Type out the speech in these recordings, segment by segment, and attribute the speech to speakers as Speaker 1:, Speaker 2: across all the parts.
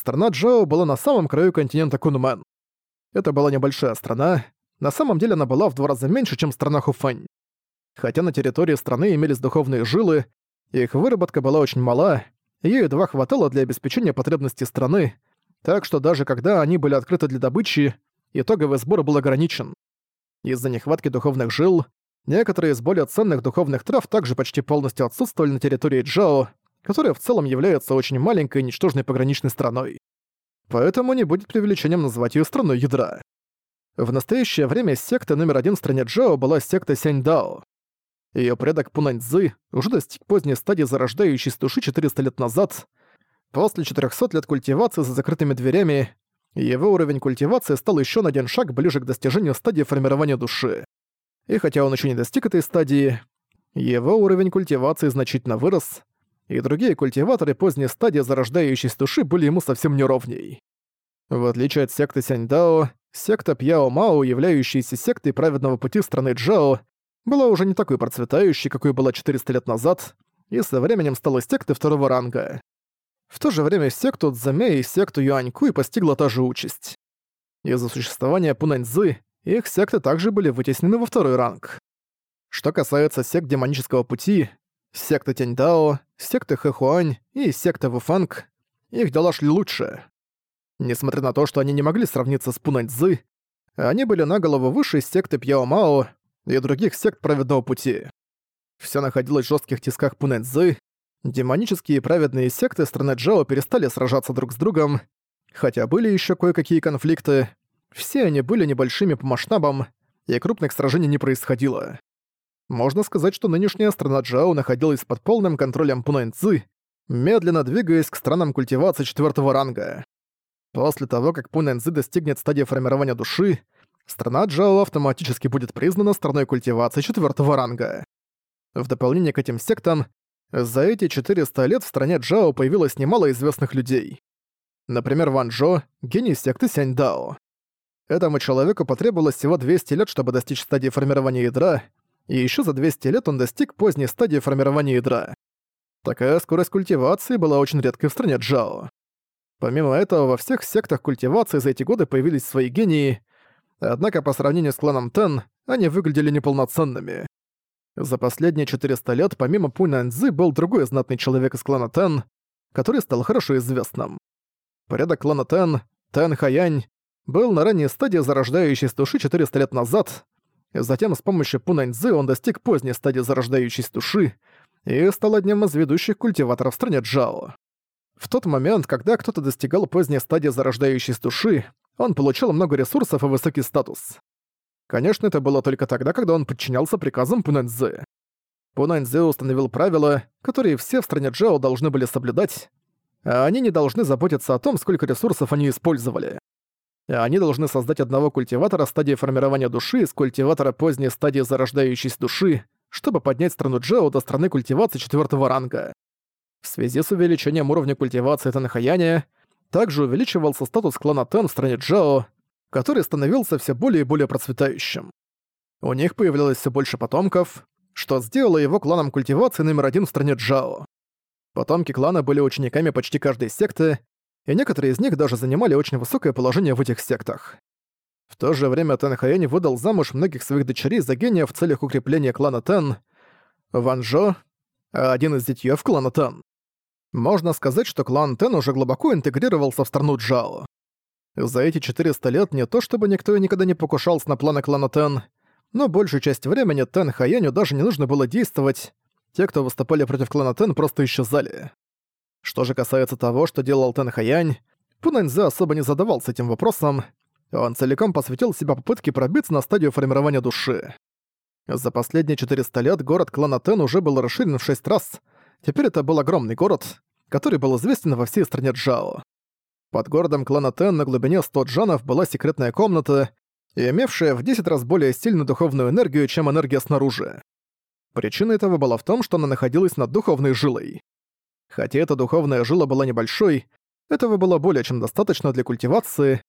Speaker 1: Страна Джао была на самом краю континента Кунмен. Это была небольшая страна, на самом деле она была в два раза меньше, чем страна Хуфань. Хотя на территории страны имелись духовные жилы, их выработка была очень мала, ей едва хватало для обеспечения потребностей страны, так что даже когда они были открыты для добычи, итоговый сбор был ограничен. Из-за нехватки духовных жил, некоторые из более ценных духовных трав также почти полностью отсутствовали на территории Джао, которая в целом является очень маленькой и ничтожной пограничной страной. Поэтому не будет преувеличением назвать ее страной ядра. В настоящее время секта номер один в стране Джао была секта Сяньдао. Её предок Пунаньцзы уже достиг поздней стадии зарождающейся души 400 лет назад. После 400 лет культивации за закрытыми дверями, его уровень культивации стал ещё на один шаг ближе к достижению стадии формирования души. И хотя он ещё не достиг этой стадии, его уровень культивации значительно вырос, и другие культиваторы поздней стадии зарождающейся души были ему совсем неровней. В отличие от секты Сяньдао, секта Пьяо Мао, являющаяся сектой праведного пути страны Джао, была уже не такой процветающей, какой была 400 лет назад, и со временем стала сектой второго ранга. В то же время секту Цзэмэ и секту Юанькуй постигла та же участь. Из-за существования Пунаньзы их секты также были вытеснены во второй ранг. Что касается сект демонического пути, секты Тяньдао, секты Хэхуань и секты Вуфанг, их дела шли лучше. Несмотря на то, что они не могли сравниться с Пунаньцзы, они были на голову выше секты Пьяо Мао и других сект праведного пути. Все находилось в жестких тисках Пунэнцзы, демонические и праведные секты страны Джао перестали сражаться друг с другом, хотя были еще кое-какие конфликты, все они были небольшими по масштабам, и крупных сражений не происходило. Можно сказать, что нынешняя страна Джао находилась под полным контролем Пунэнцзы, медленно двигаясь к странам культивации четвертого ранга. После того, как Пунэнцзы достигнет стадии формирования души, страна Джао автоматически будет признана страной культивации четвертого ранга. В дополнение к этим сектам, за эти 400 лет в стране Джао появилось немало известных людей. Например, Ван Джо, гений секты Сяньдао. Этому человеку потребовалось всего 200 лет, чтобы достичь стадии формирования ядра, и еще за 200 лет он достиг поздней стадии формирования ядра. Такая скорость культивации была очень редкой в стране Джао. Помимо этого, во всех сектах культивации за эти годы появились свои гении, Однако по сравнению с кланом Тен, они выглядели неполноценными. За последние 400 лет помимо Пунаньцзы был другой знатный человек из клана Тен, который стал хорошо известным. Порядок клана Тен, Тен Хаянь, был на ранней стадии зарождающейся души 400 лет назад, затем с помощью Пунаньцзы он достиг поздней стадии зарождающейся души и стал одним из ведущих культиваторов в стране Джао. В тот момент, когда кто-то достигал поздней стадии зарождающейся души, он получил много ресурсов и высокий статус. Конечно, это было только тогда, когда он подчинялся приказам Пунэнзы. Пунэнзы установил правила, которые все в стране Джао должны были соблюдать, а они не должны заботиться о том, сколько ресурсов они использовали. Они должны создать одного культиватора стадии формирования души из культиватора поздней стадии зарождающейся души, чтобы поднять страну Джао до страны культивации четвертого ранга. В связи с увеличением уровня культивации Танхаяня, также увеличивался статус клана Тен в стране Джао, который становился все более и более процветающим. У них появлялось все больше потомков, что сделало его кланом культивации номер один в стране Джао. Потомки клана были учениками почти каждой секты, и некоторые из них даже занимали очень высокое положение в этих сектах. В то же время Тэн Хаянь выдал замуж многих своих дочерей за гения в целях укрепления клана Тэн. Ван Жо — один из детьёв клана Тэн. Можно сказать, что клан Тен уже глубоко интегрировался в страну Джао. За эти 400 лет не то чтобы никто и никогда не покушался на планы клана Тен, но большую часть времени Тен Хаяню даже не нужно было действовать, те, кто выступали против клана Тен, просто исчезали. Что же касается того, что делал Тен Хаянь, Пунаньзе особо не задавался этим вопросом, он целиком посвятил себя попытке пробиться на стадию формирования души. За последние 400 лет город клана Тен уже был расширен в 6 раз, Теперь это был огромный город, который был известен во всей стране Джао. Под городом клана Тен на глубине 100 джанов была секретная комната, имевшая в 10 раз более сильную духовную энергию, чем энергия снаружи. Причина этого была в том, что она находилась над духовной жилой. Хотя эта духовная жила была небольшой, этого было более чем достаточно для культивации.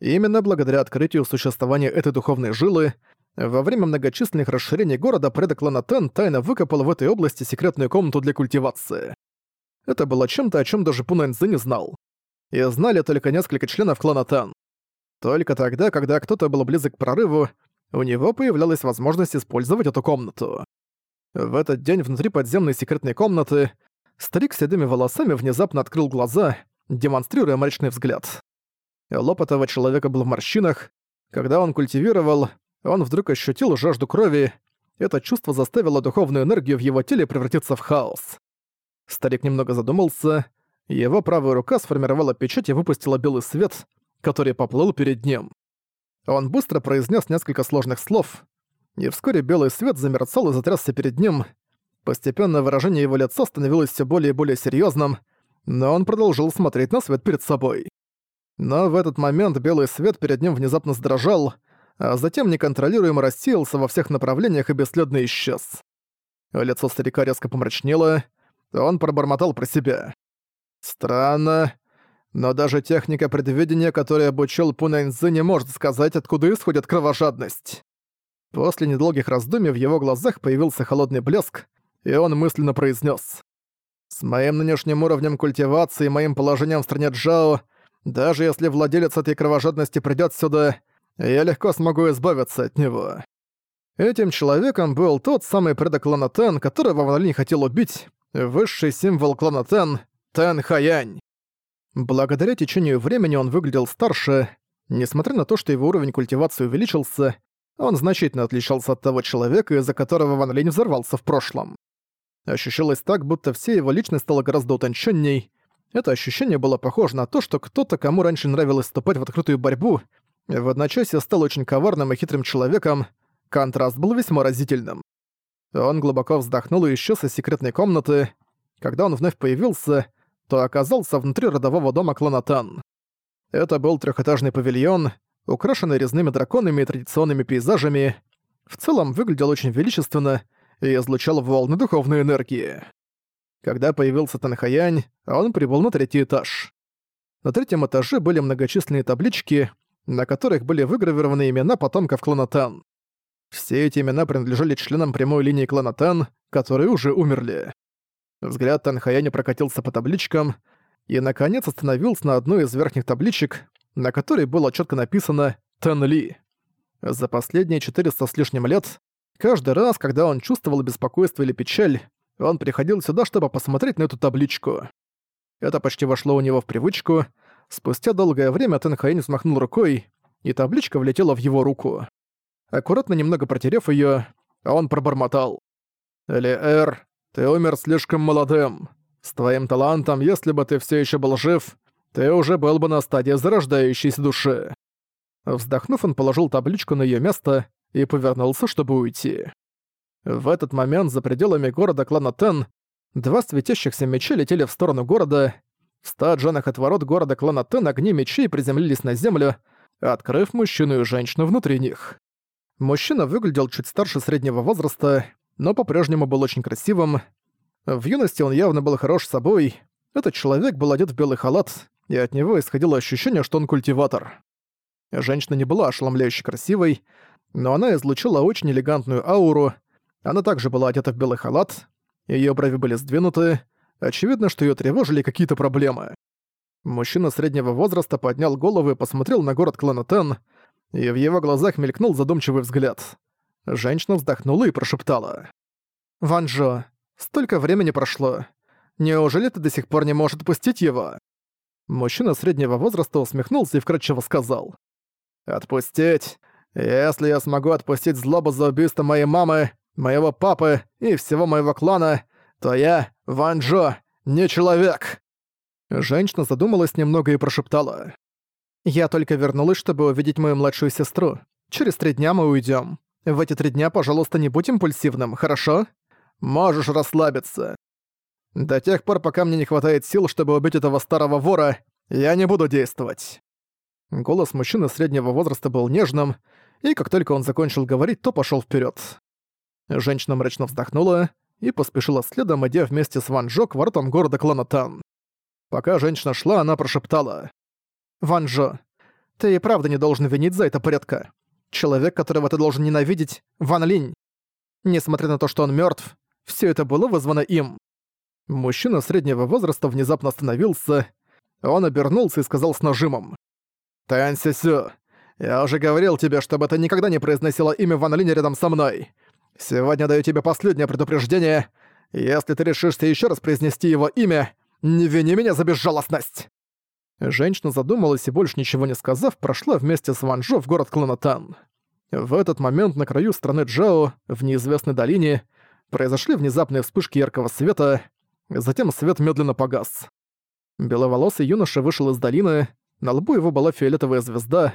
Speaker 1: И именно благодаря открытию существования этой духовной жилы во время многочисленных расширений города предок клана Тен тайно выкопал в этой области секретную комнату для культивации. Это было чем-то, о чем даже Пунэнцзы не знал. и знали только несколько членов клана Тан. Только тогда, когда кто-то был близок к прорыву, у него появлялась возможность использовать эту комнату. В этот день внутри подземной секретной комнаты старик с седыми волосами внезапно открыл глаза, демонстрируя мрачный взгляд. Лоб этого человека был в морщинах. Когда он культивировал, он вдруг ощутил жажду крови. Это чувство заставило духовную энергию в его теле превратиться в хаос. Старик немного задумался. Его правая рука сформировала печать и выпустила белый свет, который поплыл перед ним. Он быстро произнес несколько сложных слов, и вскоре белый свет замерцал и затрясся перед ним. Постепенно выражение его лица становилось все более и более серьезным, но он продолжил смотреть на свет перед собой. Но в этот момент белый свет перед ним внезапно задрожал, а затем неконтролируемо рассеялся во всех направлениях и бесследно исчез. Лицо старика резко помрачнело, он пробормотал про себя. «Странно, но даже техника предвидения, которой обучил Пунэньзы, не может сказать, откуда исходит кровожадность». После недолгих раздумий в его глазах появился холодный блеск, и он мысленно произнес: «С моим нынешним уровнем культивации и моим положением в стране Джао, даже если владелец этой кровожадности придёт сюда, я легко смогу избавиться от него». Этим человеком был тот самый предок клана Тен, которого Ван Линь хотел убить, высший символ клана Тен — Тен Хаянь. Благодаря течению времени он выглядел старше, несмотря на то, что его уровень культивации увеличился, он значительно отличался от того человека, из-за которого Ван Линь взорвался в прошлом. Ощущалось так, будто вся его личность стала гораздо утонченней. Это ощущение было похоже на то, что кто-то, кому раньше нравилось вступать в открытую борьбу, в одночасье стал очень коварным и хитрым человеком, контраст был весьма разительным. Он глубоко вздохнул и исчез из секретной комнаты. Когда он вновь появился, то оказался внутри родового дома клана Тан. Это был трехэтажный павильон, украшенный резными драконами и традиционными пейзажами, в целом выглядел очень величественно и излучал волны духовной энергии. Когда появился Танхаянь, он прибыл на третий этаж. На третьем этаже были многочисленные таблички, на которых были выгравированы имена потомков клана Тан. Все эти имена принадлежали членам прямой линии клана Тан, которые уже умерли. Взгляд Танхаяня прокатился по табличкам и, наконец, остановился на одной из верхних табличек, на которой было четко написано «Тэн Ли». За последние 400 с лишним лет, каждый раз, когда он чувствовал беспокойство или печаль, он приходил сюда, чтобы посмотреть на эту табличку. Это почти вошло у него в привычку. Спустя долгое время Тэн Хаэнь взмахнул рукой, и табличка влетела в его руку. Аккуратно немного протерев её, он пробормотал. «Элиэр, ты умер слишком молодым. С твоим талантом, если бы ты всё ещё был жив, ты уже был бы на стадии зарождающейся души». Вздохнув, он положил табличку на её место и повернулся, чтобы уйти. В этот момент за пределами города клана Тен два светящихся меча летели в сторону города. В ста джанах от ворот города клана Тен огни мечей приземлились на землю, открыв мужчину и женщину внутри них. Мужчина выглядел чуть старше среднего возраста, но по-прежнему был очень красивым. В юности он явно был хорош собой. Этот человек был одет в белый халат, и от него исходило ощущение, что он культиватор. Женщина не была ошеломляюще красивой, но она излучила очень элегантную ауру. Она также была одета в белый халат, ее брови были сдвинуты, очевидно, что ее тревожили какие-то проблемы. Мужчина среднего возраста поднял голову и посмотрел на город клана Тен, и в его глазах мелькнул задумчивый взгляд. Женщина вздохнула и прошептала. «Ванжо, столько времени прошло. Неужели ты до сих пор не можешь отпустить его?» Мужчина среднего возраста усмехнулся и вкратчиво сказал. «Отпустить? Если я смогу отпустить злобу за убийство моей мамы, моего папы и всего моего клана, то я, Ван Джо, не человек!» Женщина задумалась немного и прошептала. «Я только вернулась, чтобы увидеть мою младшую сестру. Через три дня мы уйдем. В эти три дня, пожалуйста, не будь импульсивным, хорошо? Можешь расслабиться. До тех пор, пока мне не хватает сил, чтобы убить этого старого вора, я не буду действовать». Голос мужчины среднего возраста был нежным, и как только он закончил говорить, то пошёл вперёд. Женщина мрачно вздохнула и поспешила следом, идя вместе с Ван Джо к воротам города клана Тан. Пока женщина шла, она прошептала. «Ван Джо, ты и правда не должен винить за это порядка. Человек, которого ты должен ненавидеть, Ван Линь. Несмотря на то, что он мёртв, всё это было вызвано им. Мужчина среднего возраста внезапно остановился. Он обернулся и сказал с нажимом. «Тань Сюсю, я уже говорил тебе, чтобы ты никогда не произносила имя Ван Линя рядом со мной. Сегодня даю тебе последнее предупреждение. Если ты решишься еще раз произнести его имя, не вини меня за безжалостность!» Женщина задумалась и, больше ничего не сказав, прошла вместе с Ван Джо в город Кланатан. В этот момент на краю страны Джао, в неизвестной долине, произошли внезапные вспышки яркого света, затем свет медленно погас. Беловолосый юноша вышел из долины, на лбу его была фиолетовая звезда,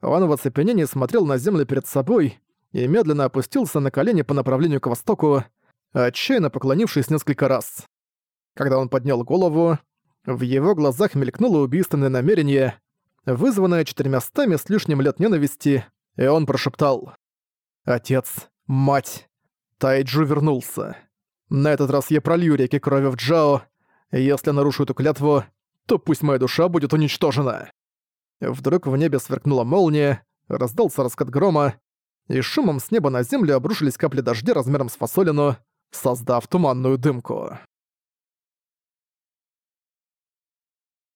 Speaker 1: он в оцепенении смотрел на землю перед собой и медленно опустился на колени по направлению к востоку, отчаянно поклонившись несколько раз. Когда он поднял голову, в его глазах мелькнуло убийственное намерение, вызванное четырьмястами с лишним лет ненависти, и он прошептал «Отец, мать, Тайджу вернулся. На этот раз я пролью реки крови в Джао, если нарушу эту клятву, то пусть моя душа будет уничтожена». Вдруг в небе сверкнула молния, раздался раскат грома, и шумом с неба на землю обрушились капли дождя размером с фасолину, создав туманную дымку.